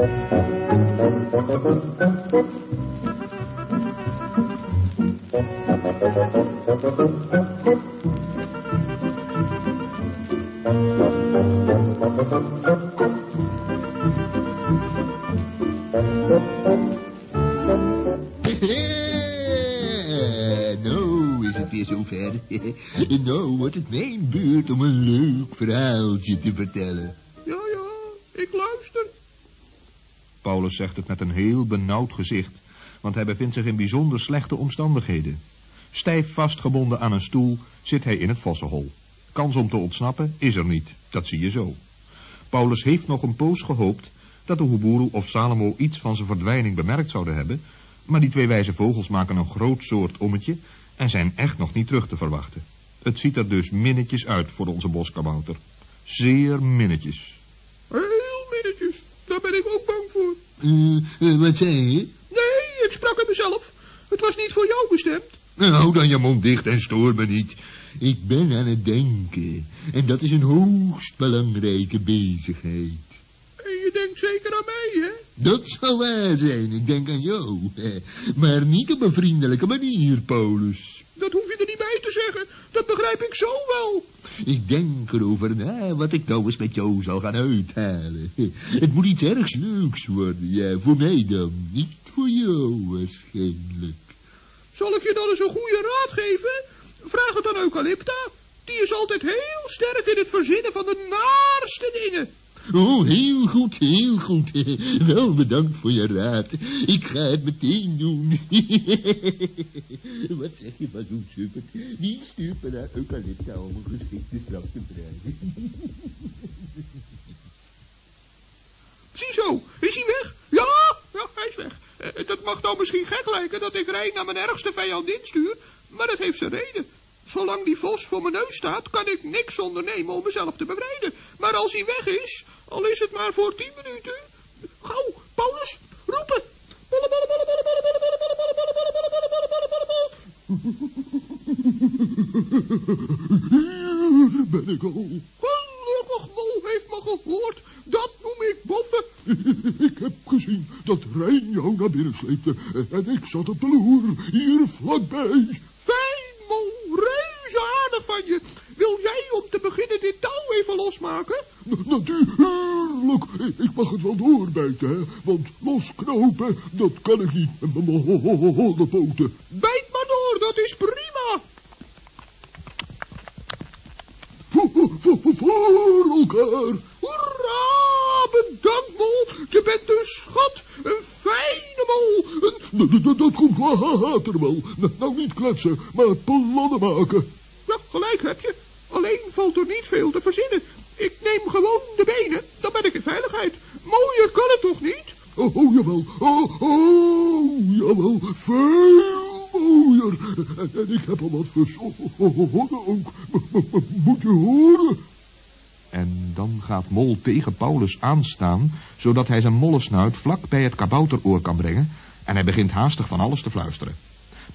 nou weer zover. nou wordt het mijn beurt om een leuk verhaaltje te vertellen. Ja, ja, ik luister. Paulus zegt het met een heel benauwd gezicht, want hij bevindt zich in bijzonder slechte omstandigheden. Stijf vastgebonden aan een stoel zit hij in het vossenhol. Kans om te ontsnappen is er niet, dat zie je zo. Paulus heeft nog een poos gehoopt dat de Huburu of Salomo iets van zijn verdwijning bemerkt zouden hebben, maar die twee wijze vogels maken een groot soort ommetje en zijn echt nog niet terug te verwachten. Het ziet er dus minnetjes uit voor onze boskabouter. Zeer minnetjes. Heel minnetjes, daar ben ik ook bang voor. Eh, wat zei je? Nee, ik sprak aan mezelf. Het was niet voor jou bestemd. Nou, dan je mond dicht en stoor me niet. Ik ben aan het denken. En dat is een hoogst belangrijke bezigheid. En je denkt zeker aan mij, hè? Dat zou waar zijn. Ik denk aan jou. Maar niet op een vriendelijke manier, Paulus. Dat hoef te zeggen. Dat begrijp ik zo wel. Ik denk erover na wat ik nou eens met jou zal gaan uithalen. Het moet iets erg leuks worden. Ja, voor mij dan. Niet voor jou waarschijnlijk. Zal ik je dan eens een goede raad geven? Vraag het aan Eucalypta. Die is altijd heel sterk in het verzinnen van de naarste dingen. Oh, heel goed, heel goed. Wel bedankt voor je raad. Ik ga het meteen doen. Wat zeg je van zo'n super? Die stuurt naar Eucalypta om een geschikte straf te krijgen. Ziezo, is hij weg? Ja, ja, hij is weg. Eh, dat mag nou misschien gek lijken dat ik Rijn naar mijn ergste vijandin stuur, maar dat heeft zijn reden. Zolang die vos voor mijn neus staat, kan ik niks ondernemen om mezelf te bevrijden. Maar als hij weg is, al is het maar voor tien minuten... Gauw, Paulus, roepen! Ben ik al. Gelukkig Mol heeft me gehoord. Dat noem ik boffen. Ik heb gezien dat Rijn jou naar binnen sleepte. En ik zat op de loer, hier vlakbij. Wil jij om te beginnen dit touw even losmaken? Natuurlijk, ik mag het wel doorbijten, hè, want losknopen, dat kan ik niet met mijn. Bijt maar door, dat is prima. Voor, elkaar. Hoera, bedankt, Mol. Je bent een schat, een fijne Mol. Een... D- d- d- Dat komt later wel. Nou niet kletsen, maar plannen maken. Gelijk heb je. Alleen valt er niet veel te verzinnen. Ik neem gewoon de benen, dan ben ik in veiligheid. Mooier kan het toch niet? Oh, oh jawel, oh, oh, jawel, veel mooier. En, ik heb al wat verzonnen ook. Moet je horen? En dan gaat Mol tegen Paulus aanstaan, zodat hij zijn mollensnuit vlak bij het kabouteroor kan brengen, en hij begint haastig van alles te fluisteren.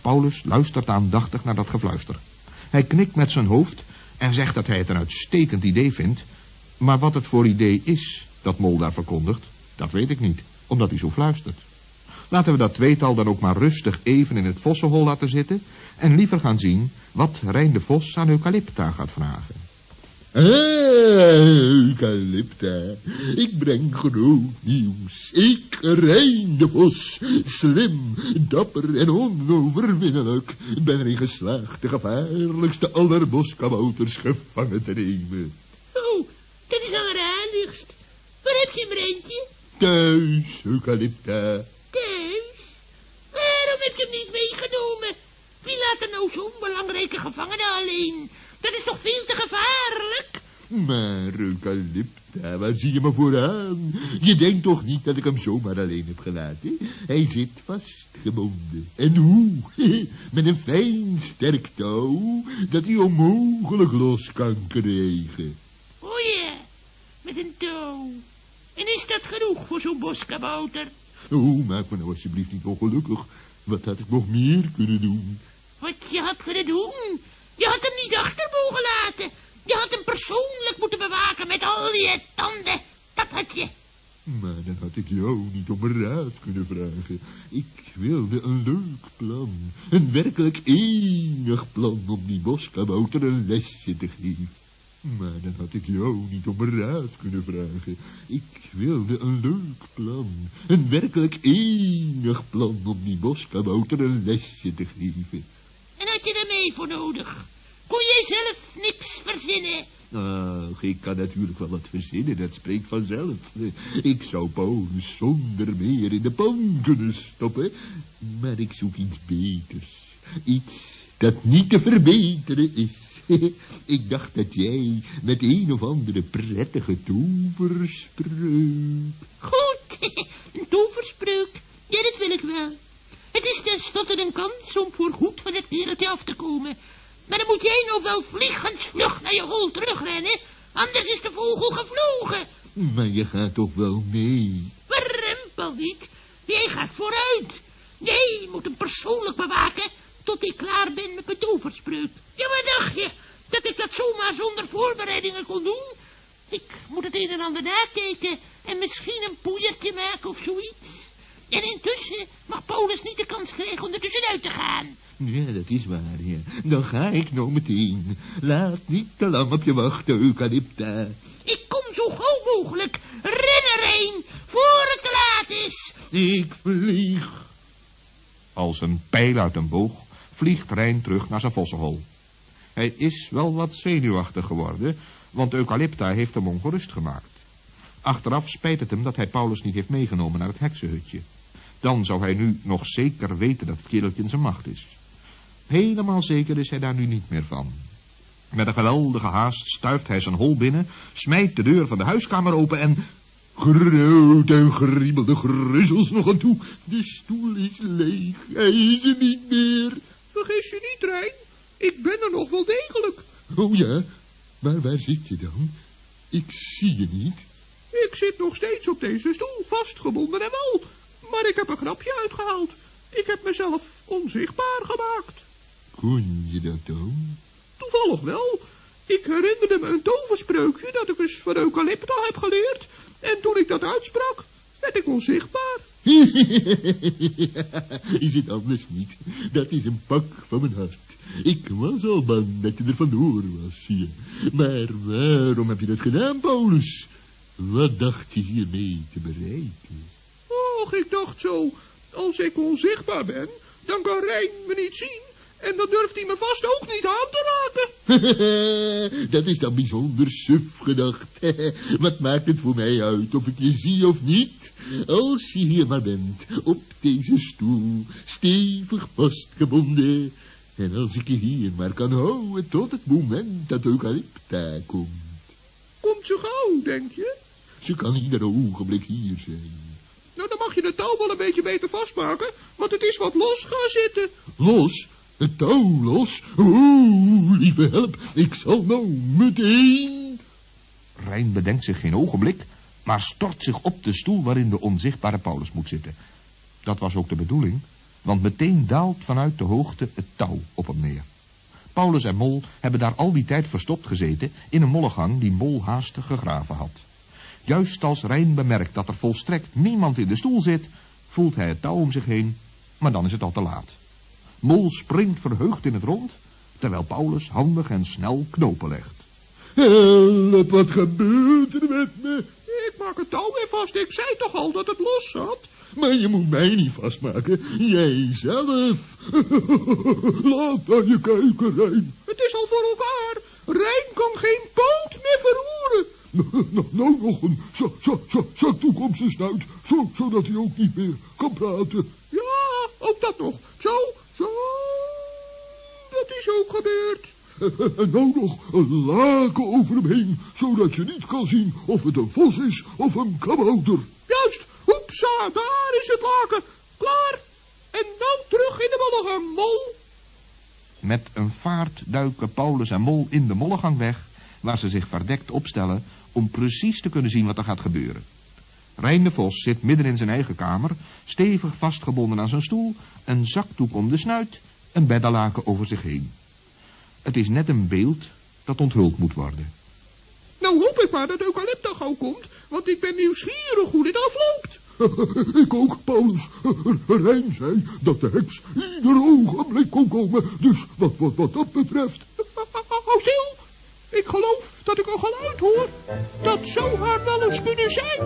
Paulus luistert aandachtig naar dat gefluister. Hij knikt met zijn hoofd en zegt dat hij het een uitstekend idee vindt, maar wat het voor idee is dat Mol daar verkondigt, dat weet ik niet, omdat hij zo fluistert. Laten we dat tweetal dan ook maar rustig even in het vossenhol laten zitten en liever gaan zien wat Rijn de Vos aan Eucalypta gaat vragen. Eucalypta, ik breng groot nieuws. Ik, Rijn de Vos, slim, dapper en onoverwinnelijk, ben erin geslaagd de gevaarlijkste aller boskabouters gevangen te nemen. Oh, dat is alleraardigst. Waar heb je hem, Reentje? Thuis, Eucalypta. Thuis? Waarom heb je hem niet meegenomen? Wie laat er nou zo'n belangrijke gevangene alleen? Dat is toch veel te gevaarlijk? Maar, Eucalypta, waar zie je me vooraan? Je denkt toch niet dat ik hem zomaar alleen heb gelaten? Hij zit vastgebonden. En hoe? Met een fijn sterk touw dat hij onmogelijk los kan krijgen. O ja, met een touw. En is dat genoeg voor zo'n boskabouter? Oh, maak me nou alsjeblieft niet ongelukkig. Wat had ik nog meer kunnen doen? Wat je had kunnen doen? Je had hem niet achter mogen laten. Je had hem persoonlijk moeten bewaken met al je tanden. Dat had je. Maar dan had ik jou niet om raad kunnen vragen. Ik wilde een leuk plan. Een werkelijk enig plan om die boskabouter een lesje te geven. Maar dan had ik jou niet om raad kunnen vragen. Ik wilde een leuk plan. Een werkelijk enig plan om die boskabouter een lesje te geven. En had je er mee voor nodig? Kon jij zelf niks verzinnen? Ach, ik kan natuurlijk wel wat verzinnen, dat spreekt vanzelf. Ik zou Paulus zonder meer in de pan kunnen stoppen. Maar ik zoek iets beters. Iets dat niet te verbeteren is. Ik dacht dat jij met een of andere prettige toverspreuk... Goed, een toverspreuk. Ja, dat wil ik wel. Het is tenslotte een kans om voor goed van het wereldje af te komen. Maar dan moet jij nou wel vliegensvlug naar je hol terugrennen, anders is de vogel gevlogen. Maar je gaat toch wel mee? Rempel niet. Jij gaat vooruit. Jij moet hem persoonlijk bewaken tot ik klaar ben met mijn toverspreuk. Ja, wat dacht je? Dat ik dat zomaar zonder voorbereidingen kon doen? Ik moet het een en ander nakijken en misschien een poeiertje maken of zoiets. En intussen mag Paulus niet de kans krijgen om er tussenuit te gaan. Ja, dat is waar, ja. Dan ga ik nou meteen. Laat niet te lang op je wachten, Eucalypta. Ik kom zo gauw mogelijk. Ren erheen, voor het te laat is. Ik vlieg. Als een pijl uit een boog vliegt Rijn terug naar zijn vossenhol. Hij is wel wat zenuwachtig geworden, want Eucalypta heeft hem ongerust gemaakt. Achteraf spijt het hem dat hij Paulus niet heeft meegenomen naar het heksenhutje. Dan zou hij nu nog zeker weten dat het kereltje in zijn macht is. Helemaal zeker is hij daar nu niet meer van. Met een geweldige haast stuift hij zijn hol binnen, smijt de deur van de huiskamer open en... Groot en griebelde grizzels nog aan toe. De stoel is leeg, hij is er niet meer. Vergis je niet, Rijn. Ik ben er nog wel degelijk. Oh ja, maar waar zit je dan? Ik zie je niet. Ik zit nog steeds op deze stoel, vastgebonden en wel. Maar ik heb een grapje uitgehaald. Ik heb mezelf onzichtbaar gemaakt. Kon je dat dan? Toevallig wel. Ik herinnerde me een toverspreukje dat ik eens van Eucalypta heb geleerd. En toen ik dat uitsprak, werd ik onzichtbaar. is het anders niet? Dat is een pak van mijn hart. Ik was al bang dat je er vandoor was, zie je. Maar waarom heb je dat gedaan, Paulus? Wat dacht je hiermee te bereiken? Och, ik dacht zo, als ik onzichtbaar ben, dan kan Rijn me niet zien. En dan durft hij me vast ook niet aan te raken. dat is dan bijzonder suf gedacht. Wat maakt het voor mij uit of ik je zie of niet? Als je hier maar bent, op deze stoel, stevig vastgebonden. En als ik je hier maar kan houden tot het moment dat Eucalypta komt. Komt ze gauw, denk je? Ze kan ieder ogenblik hier zijn. Nou, dan mag je de touw wel een beetje beter vastmaken, want het is wat los gaan zitten. Los? Het touw los? Oeh, lieve help, ik zal nou meteen... Rijn bedenkt zich geen ogenblik, maar stort zich op de stoel waarin de onzichtbare Paulus moet zitten. Dat was ook de bedoeling, want meteen daalt vanuit de hoogte het touw op hem neer. Paulus en Mol hebben daar al die tijd verstopt gezeten in een mollegang die Mol haastig gegraven had. Juist als Rijn bemerkt dat er volstrekt niemand in de stoel zit, voelt hij het touw om zich heen, maar dan is het al te laat. Mol springt verheugd in het rond, terwijl Paulus handig en snel knopen legt. Help, wat gebeurt er met me? Ik maak het touw weer vast, ik zei toch al dat het los zat? Maar je moet mij niet vastmaken, jij zelf. Laat naar je kijken, Rijn. Het is al voor elkaar. Rijn kan geen poot meer verroeren. Nou, nou nog een zaktoekomst snuit, zo, zodat hij ook niet meer kan praten. Ja, ook dat nog. Zo. Dat is ook gebeurd. En nou nog een laken over hem heen, zodat je niet kan zien of het een vos is of een kabouter. Juist, hoepsa, daar is het laken. Klaar. En nou terug in de mollegang, Mol. Met een vaart duiken Paulus en Mol in de mollegang weg, waar ze zich verdekt opstellen om precies te kunnen zien wat er gaat gebeuren. Rijn de Vos zit midden in zijn eigen kamer, stevig vastgebonden aan zijn stoel, een zakdoek om de snuit, een beddelaken over zich heen. Het is net een beeld dat onthuld moet worden. Nou hoop ik maar dat Eucalypta gauw komt, want ik ben nieuwsgierig hoe dit afloopt. Ik ook, Paulus. Rijn zei dat de heks ieder ogenblik kon komen. Dus wat, wat, wat dat betreft... Hou stil. Ik geloof dat ik een geluid hoor. Dat zou haar wel eens kunnen zijn.